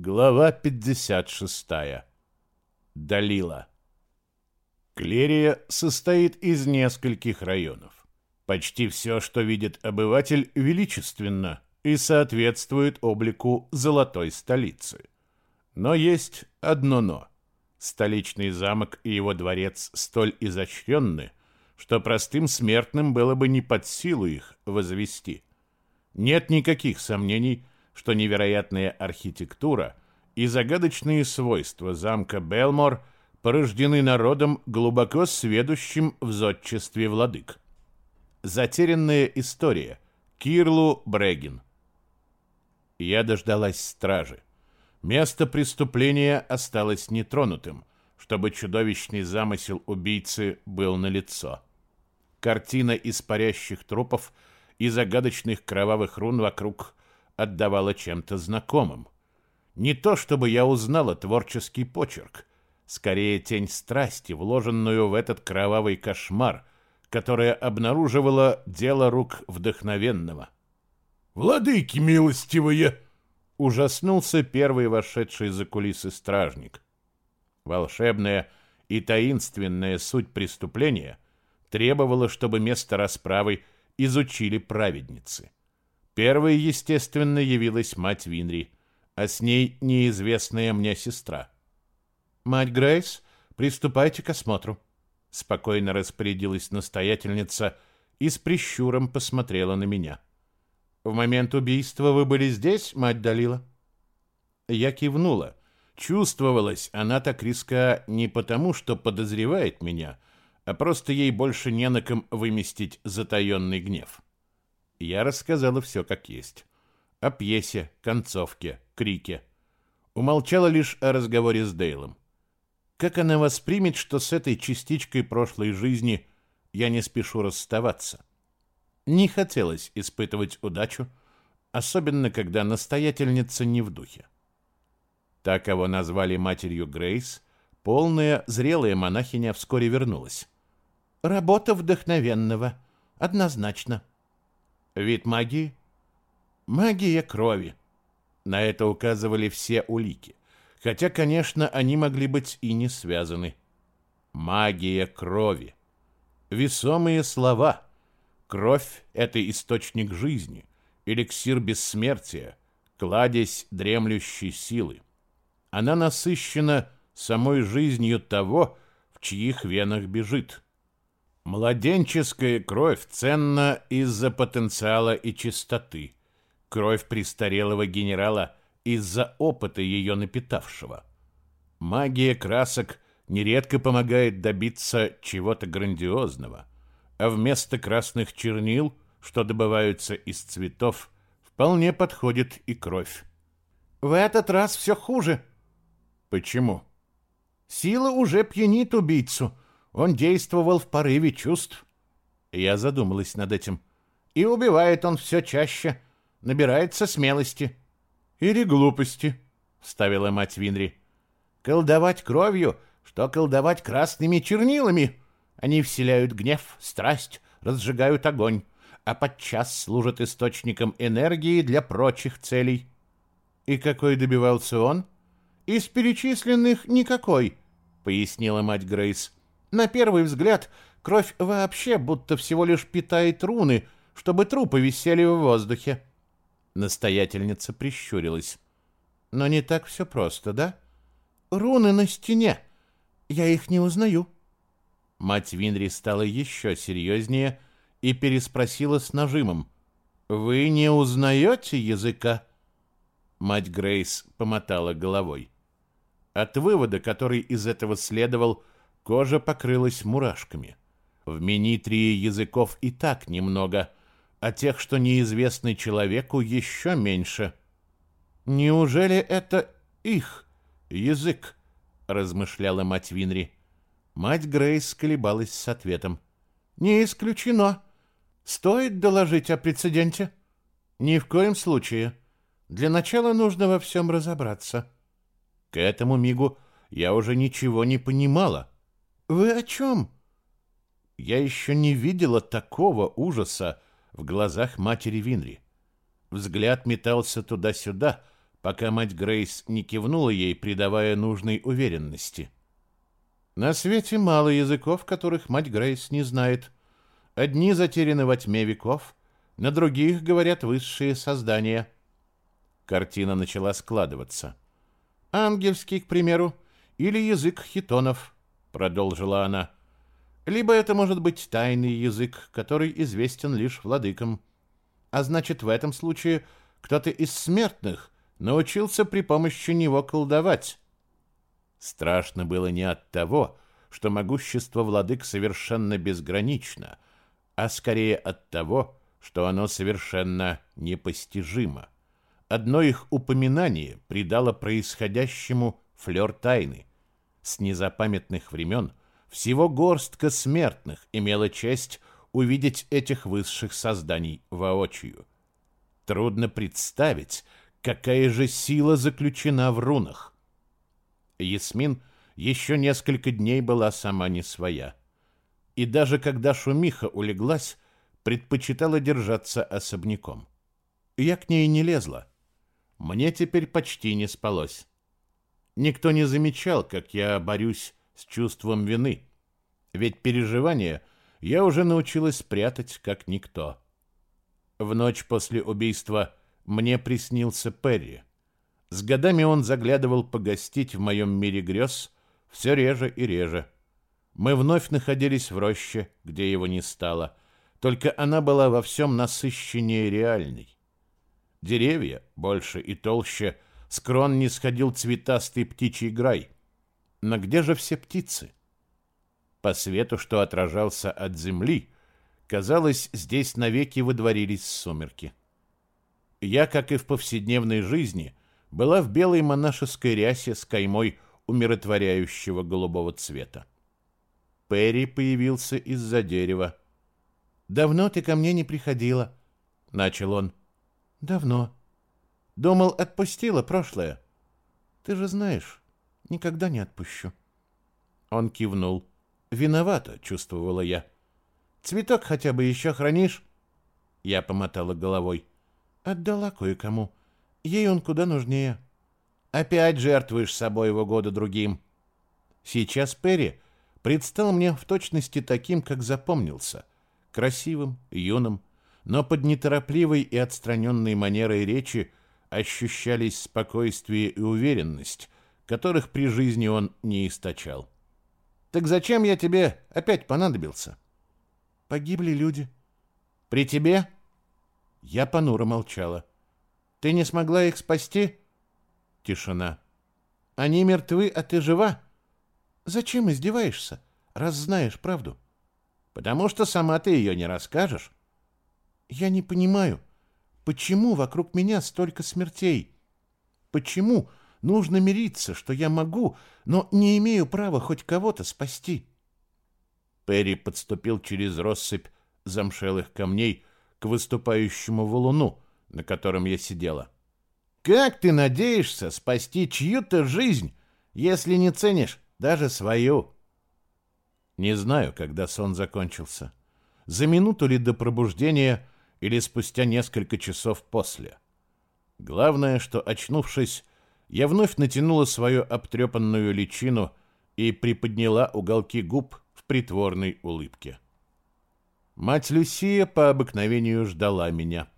Глава 56. Далила. Клерия состоит из нескольких районов. Почти все, что видит обыватель, величественно и соответствует облику золотой столицы. Но есть одно «но». Столичный замок и его дворец столь изощренны, что простым смертным было бы не под силу их возвести. Нет никаких сомнений, что невероятная архитектура и загадочные свойства замка Белмор порождены народом, глубоко сведущим в зодчестве владык. Затерянная история. Кирлу Брегин. Я дождалась стражи. Место преступления осталось нетронутым, чтобы чудовищный замысел убийцы был налицо. Картина из парящих трупов и загадочных кровавых рун вокруг отдавала чем-то знакомым. Не то чтобы я узнала творческий почерк, скорее тень страсти, вложенную в этот кровавый кошмар, которая обнаруживала дело рук вдохновенного. «Владыки милостивые!» — ужаснулся первый вошедший за кулисы стражник. Волшебная и таинственная суть преступления требовала, чтобы место расправы изучили праведницы. Первой, естественно, явилась мать Винри, а с ней неизвестная мне сестра. «Мать Грейс, приступайте к осмотру», — спокойно распорядилась настоятельница и с прищуром посмотрела на меня. «В момент убийства вы были здесь, мать Далила?» Я кивнула. Чувствовалась она так риска не потому, что подозревает меня, а просто ей больше не на ком выместить затаенный гнев. Я рассказала все как есть. О пьесе, концовке, крике. Умолчала лишь о разговоре с Дейлом. Как она воспримет, что с этой частичкой прошлой жизни я не спешу расставаться? Не хотелось испытывать удачу, особенно когда настоятельница не в духе. Так кого назвали матерью Грейс, полная, зрелая монахиня вскоре вернулась. «Работа вдохновенного, однозначно», Вид магии? Магия крови. На это указывали все улики. Хотя, конечно, они могли быть и не связаны. Магия крови. Весомые слова. Кровь — это источник жизни, эликсир бессмертия, кладезь дремлющей силы. Она насыщена самой жизнью того, в чьих венах бежит. Младенческая кровь ценна из-за потенциала и чистоты. Кровь престарелого генерала из-за опыта ее напитавшего. Магия красок нередко помогает добиться чего-то грандиозного, а вместо красных чернил, что добываются из цветов, вполне подходит и кровь. В этот раз все хуже. Почему? Сила уже пьянит убийцу — он действовал в порыве чувств. Я задумалась над этим. И убивает он все чаще, набирается смелости. Или глупости, вставила мать Винри. Колдовать кровью, что колдовать красными чернилами. Они вселяют гнев, страсть, разжигают огонь, а подчас служат источником энергии для прочих целей. И какой добивался он? Из перечисленных никакой, пояснила мать Грейс. На первый взгляд, кровь вообще будто всего лишь питает руны, чтобы трупы висели в воздухе. Настоятельница прищурилась. Но не так все просто, да? Руны на стене. Я их не узнаю. Мать Винри стала еще серьезнее и переспросила с нажимом. «Вы не узнаете языка?» Мать Грейс помотала головой. От вывода, который из этого следовал, — Кожа покрылась мурашками. В Минитрии языков и так немного, а тех, что неизвестны человеку, еще меньше. «Неужели это их язык?» — размышляла мать Винри. Мать Грейс колебалась с ответом. «Не исключено. Стоит доложить о прецеденте?» «Ни в коем случае. Для начала нужно во всем разобраться». К этому мигу я уже ничего не понимала. «Вы о чем?» Я еще не видела такого ужаса в глазах матери Винри. Взгляд метался туда-сюда, пока мать Грейс не кивнула ей, придавая нужной уверенности. На свете мало языков, которых мать Грейс не знает. Одни затеряны во тьме веков, на других говорят высшие создания. Картина начала складываться. Ангельский, к примеру, или язык хитонов, продолжила она. Либо это может быть тайный язык, который известен лишь владыкам. А значит, в этом случае кто-то из смертных научился при помощи него колдовать. Страшно было не от того, что могущество владык совершенно безгранично, а скорее от того, что оно совершенно непостижимо. Одно их упоминание придало происходящему флер тайны. С незапамятных времен всего горстка смертных имела честь увидеть этих высших созданий воочию. Трудно представить, какая же сила заключена в рунах. Ясмин еще несколько дней была сама не своя. И даже когда шумиха улеглась, предпочитала держаться особняком. Я к ней не лезла. Мне теперь почти не спалось. Никто не замечал, как я борюсь с чувством вины. Ведь переживания я уже научилась прятать, как никто. В ночь после убийства мне приснился Перри. С годами он заглядывал погостить в моем мире грез все реже и реже. Мы вновь находились в роще, где его не стало, только она была во всем насыщеннее реальной. Деревья, больше и толще, с крон не сходил цветастый птичий грай. Но где же все птицы? По свету, что отражался от земли, казалось, здесь навеки выдворились сумерки. Я, как и в повседневной жизни, была в белой монашеской рясе с каймой умиротворяющего голубого цвета. Перри появился из-за дерева. «Давно ты ко мне не приходила», — начал он. Давно. Думал, отпустила прошлое. Ты же знаешь, никогда не отпущу. Он кивнул. Виновата, чувствовала я. Цветок хотя бы еще хранишь? Я помотала головой. Отдала кое-кому. Ей он куда нужнее. Опять жертвуешь собой в угоду другим. Сейчас Перри предстал мне в точности таким, как запомнился. Красивым, юным, но под неторопливой и отстраненной манерой речи ощущались спокойствие и уверенность, которых при жизни он не источал. «Так зачем я тебе опять понадобился?» «Погибли люди». «При тебе?» Я понуро молчала. «Ты не смогла их спасти?» Тишина. «Они мертвы, а ты жива?» «Зачем издеваешься, раз знаешь правду?» «Потому что сама ты ее не расскажешь». Я не понимаю, почему вокруг меня столько смертей? Почему нужно мириться, что я могу, но не имею права хоть кого-то спасти? Перри подступил через россыпь замшелых камней к выступающему валуну, на котором я сидела. Как ты надеешься спасти чью-то жизнь, если не ценишь даже свою? Не знаю, когда сон закончился. За минуту ли до пробуждения или спустя несколько часов после. Главное, что, очнувшись, я вновь натянула свою обтрепанную личину и приподняла уголки губ в притворной улыбке. Мать Люсия по обыкновению ждала меня.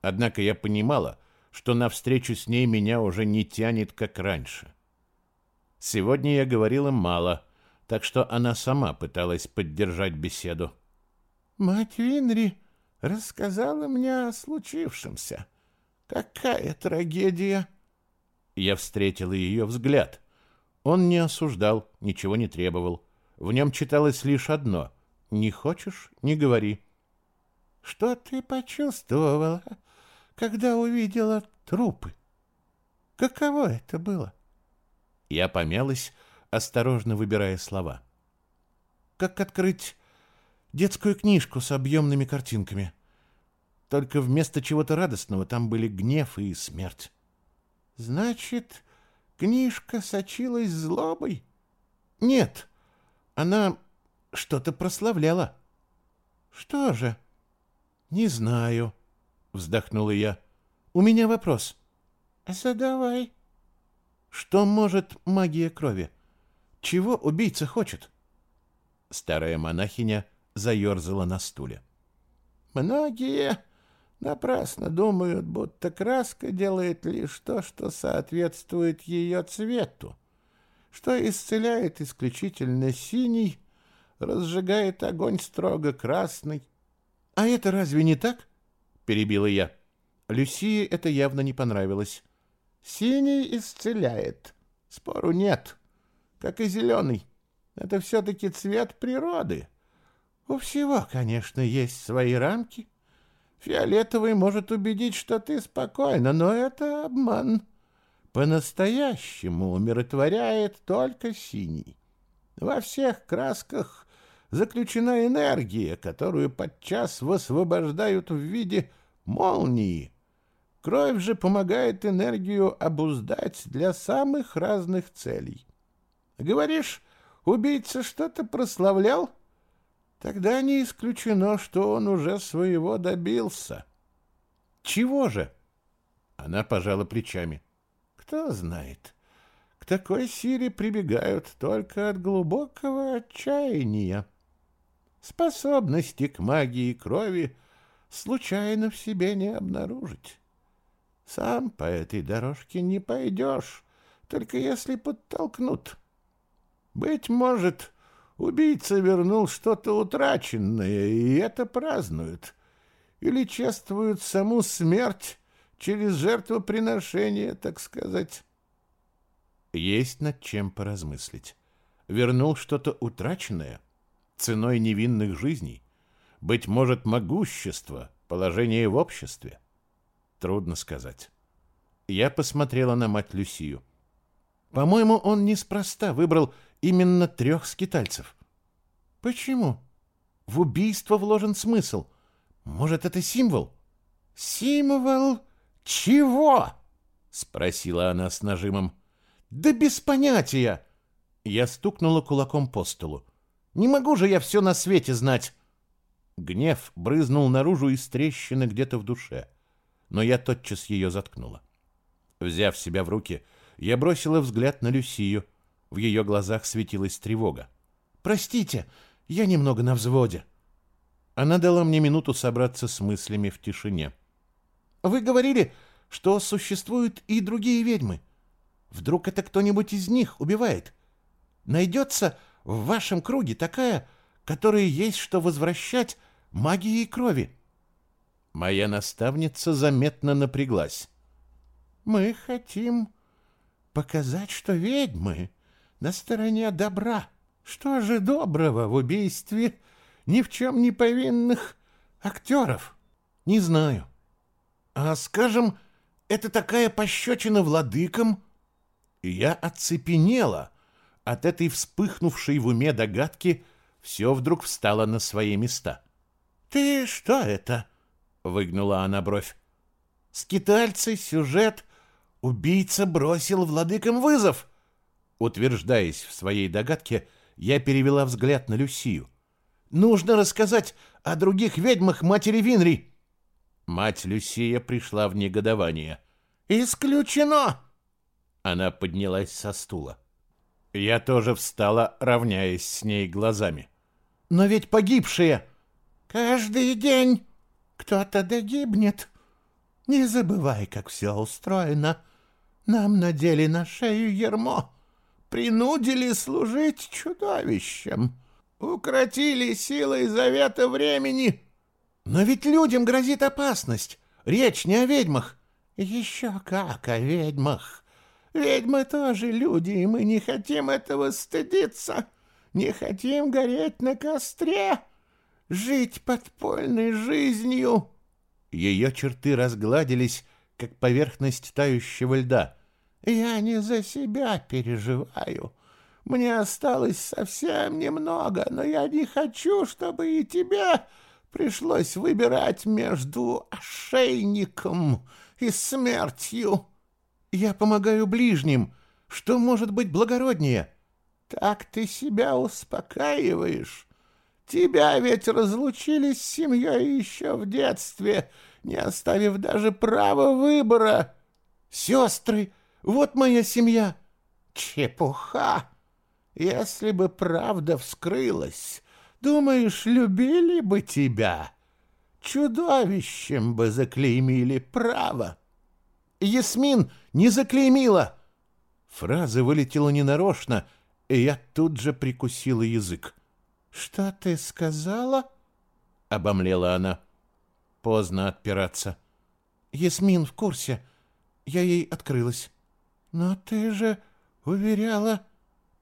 Однако я понимала, что навстречу с ней меня уже не тянет, как раньше. Сегодня я говорила мало, так что она сама пыталась поддержать беседу. «Мать Винри рассказала мне о случившемся. Какая трагедия!» Я встретила ее взгляд. Он не осуждал, ничего не требовал. В нем читалось лишь одно — «Не хочешь — не говори». «Что ты почувствовала, когда увидела трупы? Каково это было?» Я помялась, осторожно выбирая слова. «Как открыть детскую книжку с объемными картинками. Только вместо чего-то радостного там были гнев и смерть. Значит, книжка сочилась злобой? Нет, она что-то прославляла. Что же? Не знаю, вздохнула я. У меня вопрос. Задавай. Что может магия крови? Чего убийца хочет? Старая монахиня заерзала на стуле. Многие напрасно думают, будто краска делает лишь то, что соответствует ее цвету, что исцеляет исключительно синий, разжигает огонь строго красный. — А это разве не так? — перебила я. Люсии это явно не понравилось. — Синий исцеляет, спору нет, как и зеленый. Это все-таки цвет природы. У всего, конечно, есть свои рамки. Фиолетовый может убедить, что ты спокойна, но это обман. По-настоящему умиротворяет только синий. Во всех красках заключена энергия, которую подчас высвобождают в виде молнии. Кровь же помогает энергию обуздать для самых разных целей. Говоришь, убийца что-то прославлял? Тогда не исключено, что он уже своего добился. Чего же? Она пожала плечами. Кто знает. К такой силе прибегают только от глубокого отчаяния. Способности к магии крови случайно в себе не обнаружить. Сам по этой дорожке не пойдешь, только если подтолкнут. Быть может, убийца вернул что-то утраченное, и это празднуют. Или чествуют саму смерть через жертвоприношение, так сказать. Есть над чем поразмыслить. Вернул что-то утраченное ценой невинных жизней. Быть может, могущество, положение в обществе. Трудно сказать. Я посмотрела на мать Люсию. По-моему, он неспроста выбрал именно трех скитальцев. Почему? В убийство вложен смысл. Может, это символ? Символ чего? Спросила она с нажимом. Да без понятия. Я стукнула кулаком по столу. Не могу же я все на свете знать. Гнев брызнул наружу из трещины где-то в душе, но я тотчас ее заткнула. Взяв себя в руки, я бросила взгляд на Люсию, в ее глазах светилась тревога. «Простите, я немного на взводе». Она дала мне минуту собраться с мыслями в тишине. «Вы говорили, что существуют и другие ведьмы. Вдруг это кто-нибудь из них убивает? Найдется в вашем круге такая, которой есть что возвращать магией крови?» Моя наставница заметно напряглась. «Мы хотим показать, что ведьмы на стороне добра. Что же доброго в убийстве ни в чем не повинных актеров? Не знаю. А, скажем, это такая пощечина владыкам? Я оцепенела. От этой вспыхнувшей в уме догадки все вдруг встало на свои места. «Ты что это?» — выгнула она бровь. «Скитальцы, сюжет. Убийца бросил владыкам вызов». Утверждаясь в своей догадке, я перевела взгляд на Люсию. «Нужно рассказать о других ведьмах матери Винри!» Мать Люсия пришла в негодование. «Исключено!» Она поднялась со стула. Я тоже встала, равняясь с ней глазами. «Но ведь погибшие...» «Каждый день кто-то догибнет. Не забывай, как все устроено. Нам надели на шею ермо принудили служить чудовищем, укротили силой завета времени. Но ведь людям грозит опасность. Речь не о ведьмах. Еще как о ведьмах. Ведьмы тоже люди, и мы не хотим этого стыдиться. Не хотим гореть на костре, жить подпольной жизнью. Ее черты разгладились, как поверхность тающего льда — я не за себя переживаю. Мне осталось совсем немного, но я не хочу, чтобы и тебе пришлось выбирать между ошейником и смертью. Я помогаю ближним. Что может быть благороднее? Так ты себя успокаиваешь. Тебя ведь разлучили с семьей еще в детстве, не оставив даже права выбора. сестры, вот моя семья. Чепуха! Если бы правда вскрылась, думаешь, любили бы тебя? Чудовищем бы заклеймили право. Ясмин не заклеймила. Фраза вылетела ненарочно, и я тут же прикусила язык. «Что ты сказала?» — обомлела она. Поздно отпираться. «Ясмин в курсе. Я ей открылась». «Но ты же уверяла...»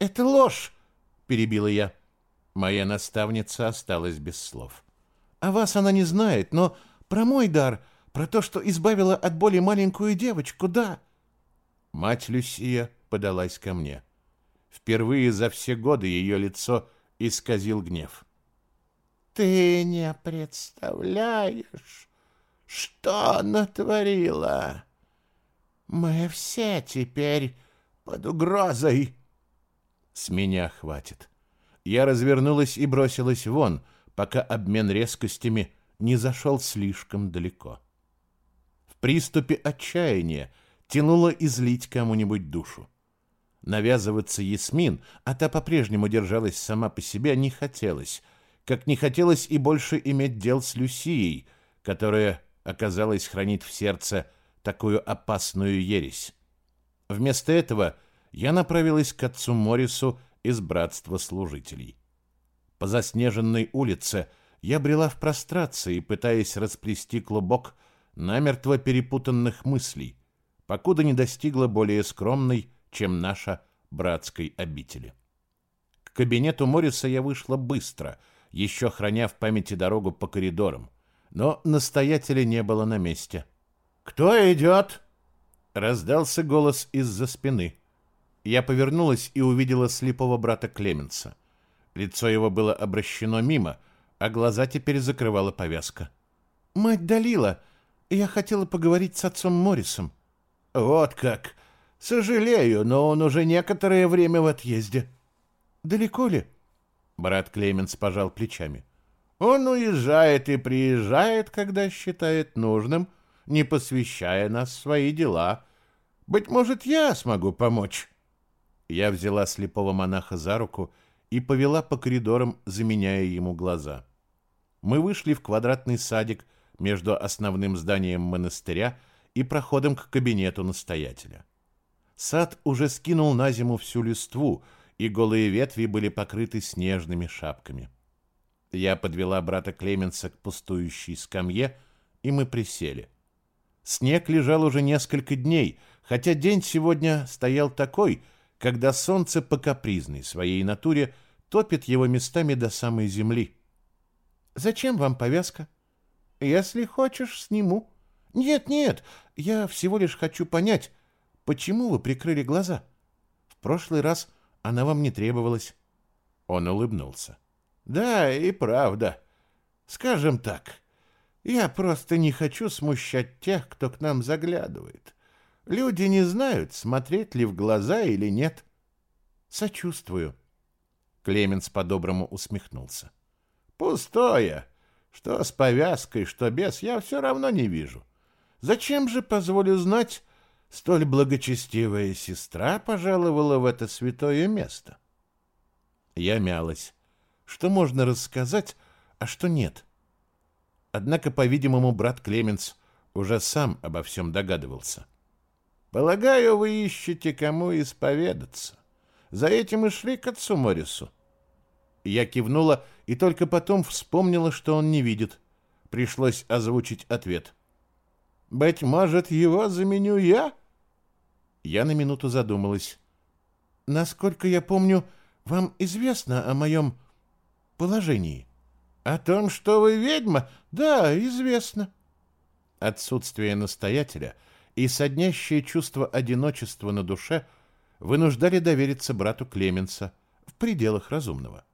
«Это ложь!» — перебила я. Моя наставница осталась без слов. «О вас она не знает, но про мой дар, про то, что избавила от боли маленькую девочку, да». Мать Люсия подалась ко мне. Впервые за все годы ее лицо исказил гнев. «Ты не представляешь, что натворила! Мы все теперь под угрозой!» «С меня хватит!» Я развернулась и бросилась вон, пока обмен резкостями не зашел слишком далеко. В приступе отчаяния тянуло излить кому-нибудь душу. Навязываться Ясмин, а та по-прежнему держалась сама по себе, не хотелось, как не хотелось и больше иметь дел с Люсией, которая оказалась хранить в сердце такую опасную ересь. Вместо этого я направилась к отцу Морису из братства служителей. По заснеженной улице я брела в прострации, пытаясь расплести клубок намертво перепутанных мыслей, покуда не достигла более скромной, чем наша братской обители. К кабинету Морриса я вышла быстро, еще храня в памяти дорогу по коридорам, но настоятеля не было на месте. «Кто идет?» — раздался голос из-за спины. Я повернулась и увидела слепого брата Клеменса. Лицо его было обращено мимо, а глаза теперь закрывала повязка. «Мать Далила, я хотела поговорить с отцом Моррисом». «Вот как! Сожалею, но он уже некоторое время в отъезде. Далеко ли? Брат Клеменс пожал плечами. Он уезжает и приезжает, когда считает нужным, не посвящая нас в свои дела. Быть может, я смогу помочь. Я взяла слепого монаха за руку и повела по коридорам, заменяя ему глаза. Мы вышли в квадратный садик между основным зданием монастыря и проходом к кабинету настоятеля. Сад уже скинул на зиму всю листву, и голые ветви были покрыты снежными шапками. Я подвела брата Клеменса к пустующей скамье, и мы присели. Снег лежал уже несколько дней, хотя день сегодня стоял такой, когда солнце по капризной своей натуре топит его местами до самой земли. «Зачем вам повязка?» «Если хочешь, сниму». «Нет, нет, я всего лишь хочу понять, Почему вы прикрыли глаза? В прошлый раз она вам не требовалась. Он улыбнулся. Да, и правда. Скажем так, я просто не хочу смущать тех, кто к нам заглядывает. Люди не знают, смотреть ли в глаза или нет. Сочувствую. Клеменс по-доброму усмехнулся. Пустое. Что с повязкой, что без, я все равно не вижу. Зачем же, позволю знать, столь благочестивая сестра пожаловала в это святое место. Я мялась. Что можно рассказать, а что нет? Однако, по-видимому, брат Клеменс уже сам обо всем догадывался. «Полагаю, вы ищете, кому исповедаться. За этим и шли к отцу Морису». Я кивнула и только потом вспомнила, что он не видит. Пришлось озвучить ответ. «Быть может, его заменю я?» Я на минуту задумалась. Насколько я помню, вам известно о моем положении. О том, что вы ведьма? Да, известно. Отсутствие настоятеля и соднящее чувство одиночества на душе вынуждали довериться брату Клеменса в пределах разумного.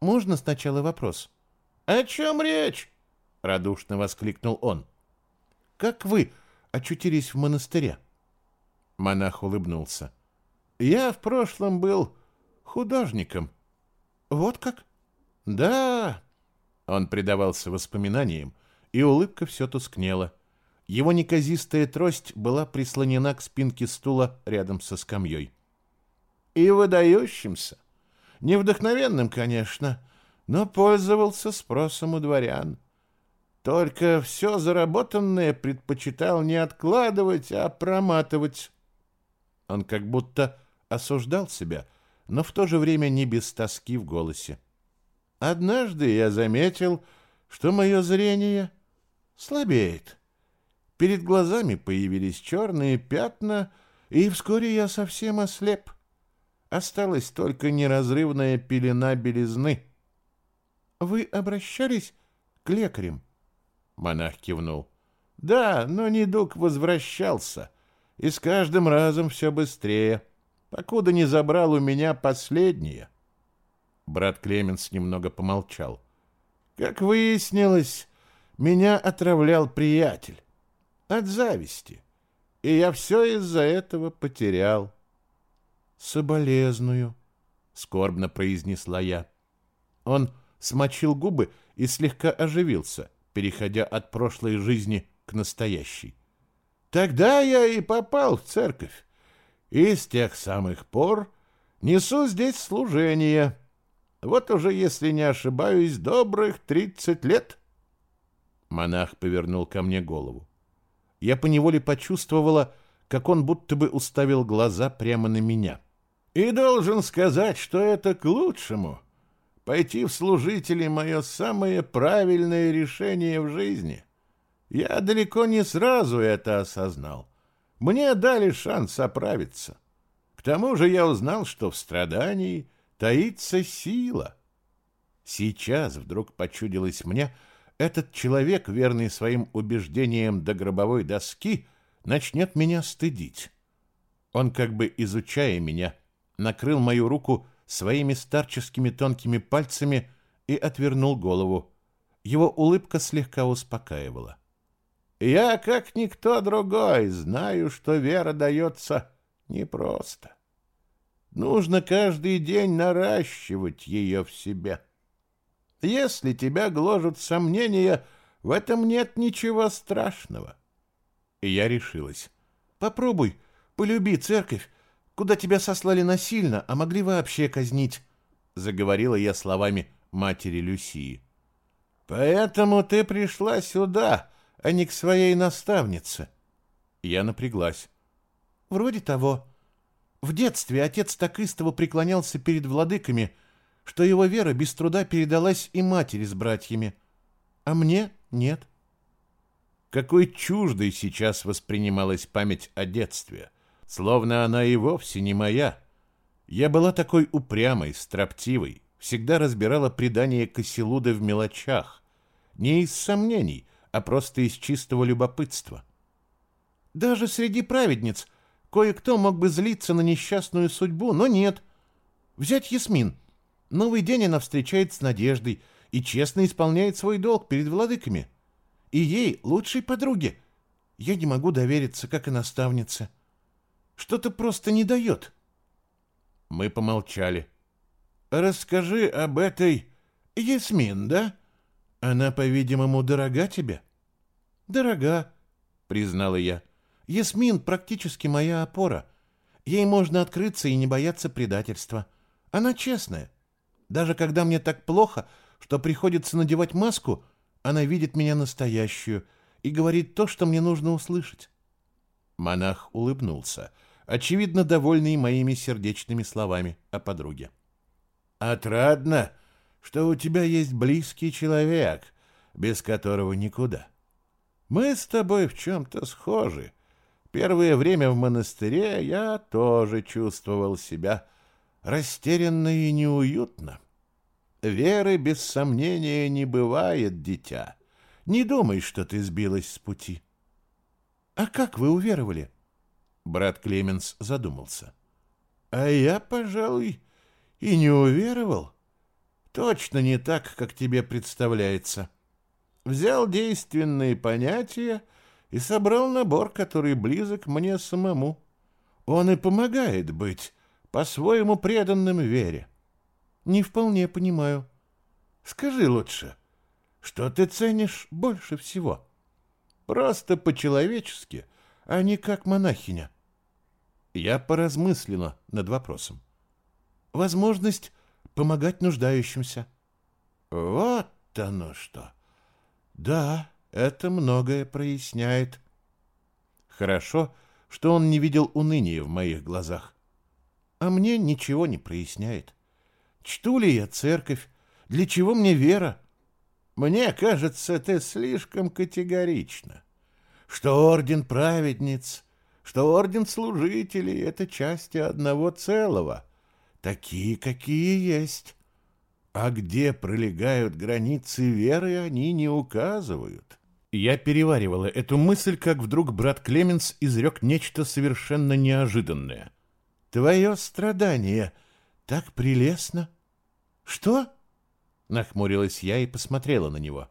Можно сначала вопрос? О чем речь? радушно воскликнул он. Как вы очутились в монастыре? Монах улыбнулся. «Я в прошлом был художником». «Вот как?» «Да». Он предавался воспоминаниям, и улыбка все тускнела. Его неказистая трость была прислонена к спинке стула рядом со скамьей. И выдающимся. Невдохновенным, конечно, но пользовался спросом у дворян. Только все заработанное предпочитал не откладывать, а проматывать. Он как будто осуждал себя, но в то же время не без тоски в голосе. Однажды я заметил, что мое зрение слабеет. Перед глазами появились черные пятна, и вскоре я совсем ослеп. Осталась только неразрывная пелена белизны. Вы обращались к лекарям? Монах кивнул. Да, но недуг возвращался, и с каждым разом все быстрее, покуда не забрал у меня последнее. Брат Клеменс немного помолчал. Как выяснилось, меня отравлял приятель. От зависти. И я все из-за этого потерял. «Соболезную», — скорбно произнесла я. Он смочил губы и слегка оживился — переходя от прошлой жизни к настоящей. Тогда я и попал в церковь, и с тех самых пор несу здесь служение. Вот уже, если не ошибаюсь, добрых тридцать лет. Монах повернул ко мне голову. Я поневоле почувствовала, как он будто бы уставил глаза прямо на меня. И должен сказать, что это к лучшему — Пойти в служители — мое самое правильное решение в жизни. Я далеко не сразу это осознал. Мне дали шанс оправиться. К тому же я узнал, что в страдании таится сила. Сейчас вдруг почудилось мне, этот человек, верный своим убеждениям до гробовой доски, начнет меня стыдить. Он, как бы изучая меня, накрыл мою руку своими старческими тонкими пальцами и отвернул голову. Его улыбка слегка успокаивала. «Я, как никто другой, знаю, что вера дается непросто. Нужно каждый день наращивать ее в себе. Если тебя гложут сомнения, в этом нет ничего страшного». И я решилась. «Попробуй, полюби церковь, куда тебя сослали насильно, а могли вообще казнить», — заговорила я словами матери Люсии. «Поэтому ты пришла сюда, а не к своей наставнице». Я напряглась. «Вроде того. В детстве отец так истово преклонялся перед владыками, что его вера без труда передалась и матери с братьями, а мне нет». Какой чуждой сейчас воспринималась память о детстве — словно она и вовсе не моя. Я была такой упрямой, строптивой, всегда разбирала предания Кассилуда в мелочах, не из сомнений, а просто из чистого любопытства. Даже среди праведниц кое-кто мог бы злиться на несчастную судьбу, но нет. Взять Ясмин. Новый день она встречает с надеждой и честно исполняет свой долг перед владыками. И ей, лучшей подруге, я не могу довериться, как и наставнице. Что-то просто не дает. Мы помолчали. Расскажи об этой Ясмин, да? Она, по-видимому, дорога тебе? Дорога, признала я. Ясмин практически моя опора. Ей можно открыться и не бояться предательства. Она честная. Даже когда мне так плохо, что приходится надевать маску, она видит меня настоящую и говорит то, что мне нужно услышать. Монах улыбнулся — очевидно, довольный моими сердечными словами о подруге. «Отрадно, что у тебя есть близкий человек, без которого никуда. Мы с тобой в чем-то схожи. Первое время в монастыре я тоже чувствовал себя растерянно и неуютно. Веры, без сомнения, не бывает, дитя. Не думай, что ты сбилась с пути». «А как вы уверовали?» Брат Клеменс задумался. А я, пожалуй, и не уверовал. Точно не так, как тебе представляется. Взял действенные понятия и собрал набор, который близок мне самому. Он и помогает быть по-своему преданным вере. Не вполне понимаю. Скажи лучше, что ты ценишь больше всего? Просто по-человечески, а не как монахиня. Я поразмыслила над вопросом. Возможность помогать нуждающимся. Вот оно что. Да, это многое проясняет. Хорошо, что он не видел уныния в моих глазах. А мне ничего не проясняет. Чту ли я церковь? Для чего мне вера? Мне кажется, ты слишком категорично. Что орден праведниц, что орден служителей — это части одного целого. Такие, какие есть. А где пролегают границы веры, они не указывают. Я переваривала эту мысль, как вдруг брат Клеменс изрек нечто совершенно неожиданное. «Твое страдание так прелестно!» «Что?» Нахмурилась я и посмотрела на него.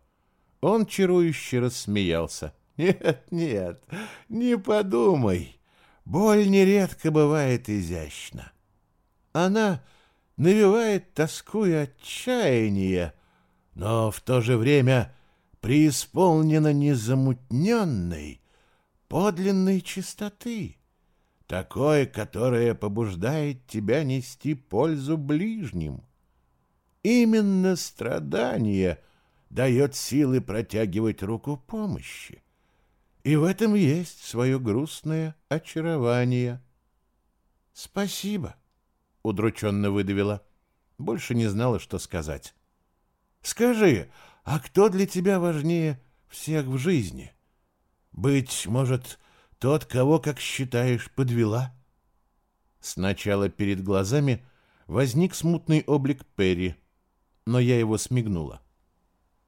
Он чарующе рассмеялся. «Нет, нет, не подумай. Боль нередко бывает изящна. Она навевает тоску и отчаяние, но в то же время преисполнена незамутненной, подлинной чистоты, такой, которая побуждает тебя нести пользу ближним. Именно страдание дает силы протягивать руку помощи. И в этом есть свое грустное очарование. «Спасибо», — удрученно выдавила. Больше не знала, что сказать. «Скажи, а кто для тебя важнее всех в жизни? Быть может, тот, кого, как считаешь, подвела?» Сначала перед глазами возник смутный облик Перри — но я его смигнула.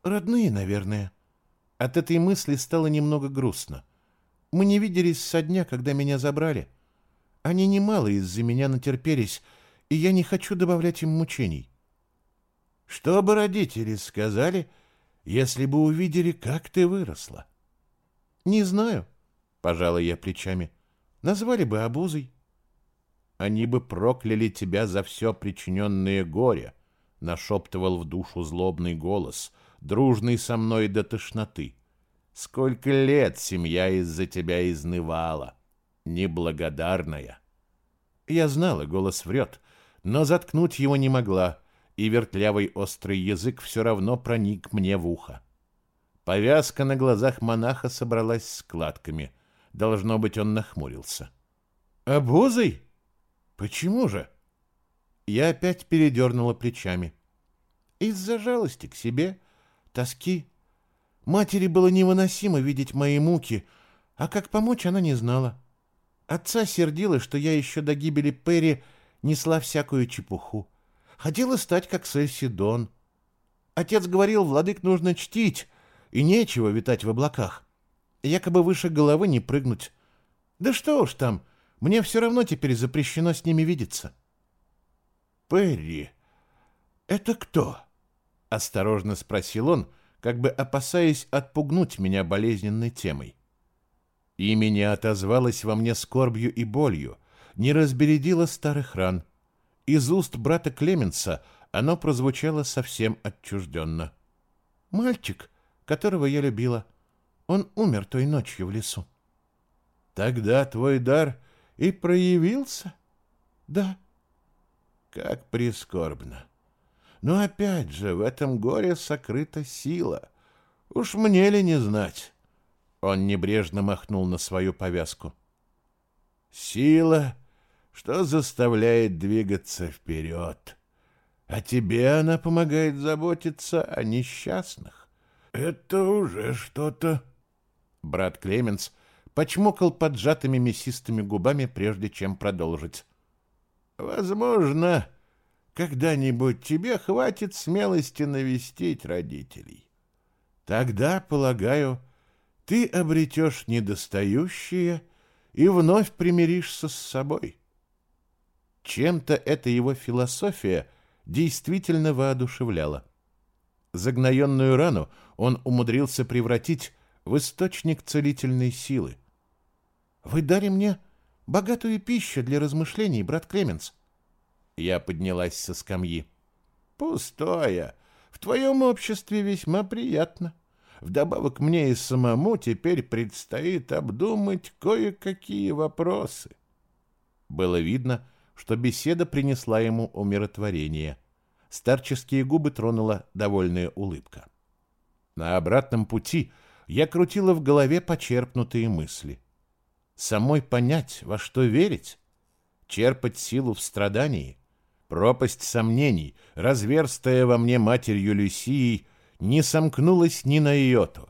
«Родные, наверное». От этой мысли стало немного грустно. Мы не виделись со дня, когда меня забрали. Они немало из-за меня натерпелись, и я не хочу добавлять им мучений. Что бы родители сказали, если бы увидели, как ты выросла? Не знаю, пожала я плечами. Назвали бы обузой. Они бы прокляли тебя за все причиненное горе, нашептывал в душу злобный голос, дружный со мной до тошноты. Сколько лет семья из-за тебя изнывала, неблагодарная. Я знала, голос врет, но заткнуть его не могла, и вертлявый острый язык все равно проник мне в ухо. Повязка на глазах монаха собралась складками. Должно быть, он нахмурился. «Обузой? Почему же?» Я опять передернула плечами. Из-за жалости к себе, тоски. Матери было невыносимо видеть мои муки, а как помочь она не знала. Отца сердила, что я еще до гибели Перри несла всякую чепуху. Хотела стать как Сельсидон. Отец говорил, владык нужно чтить, и нечего витать в облаках. Якобы выше головы не прыгнуть. Да что уж там, мне все равно теперь запрещено с ними видеться. «Перри, это кто?» — осторожно спросил он, как бы опасаясь отпугнуть меня болезненной темой. Имя не отозвалось во мне скорбью и болью, не разбередило старых ран. Из уст брата Клеменса оно прозвучало совсем отчужденно. «Мальчик, которого я любила, он умер той ночью в лесу». «Тогда твой дар и проявился?» «Да». Как прискорбно. Но опять же, в этом горе сокрыта сила. Уж мне ли не знать? Он небрежно махнул на свою повязку. Сила, что заставляет двигаться вперед. А тебе она помогает заботиться о несчастных. Это уже что-то. Брат Клеменс почмокал поджатыми мясистыми губами, прежде чем продолжить. Возможно, когда-нибудь тебе хватит смелости навестить родителей. Тогда, полагаю, ты обретешь недостающее и вновь примиришься с собой. Чем-то эта его философия действительно воодушевляла. Загноенную рану он умудрился превратить в источник целительной силы. «Вы дали мне богатую пищу для размышлений, брат Клеменс. Я поднялась со скамьи. Пустое. В твоем обществе весьма приятно. Вдобавок мне и самому теперь предстоит обдумать кое-какие вопросы. Было видно, что беседа принесла ему умиротворение. Старческие губы тронула довольная улыбка. На обратном пути я крутила в голове почерпнутые мысли. Самой понять, во что верить, черпать силу в страдании, пропасть сомнений, разверстая во мне матерью Люсией, не сомкнулась ни на йоту.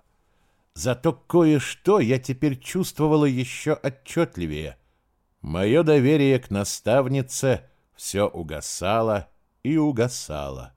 Зато кое-что я теперь чувствовала еще отчетливее. Мое доверие к наставнице все угасало и угасало.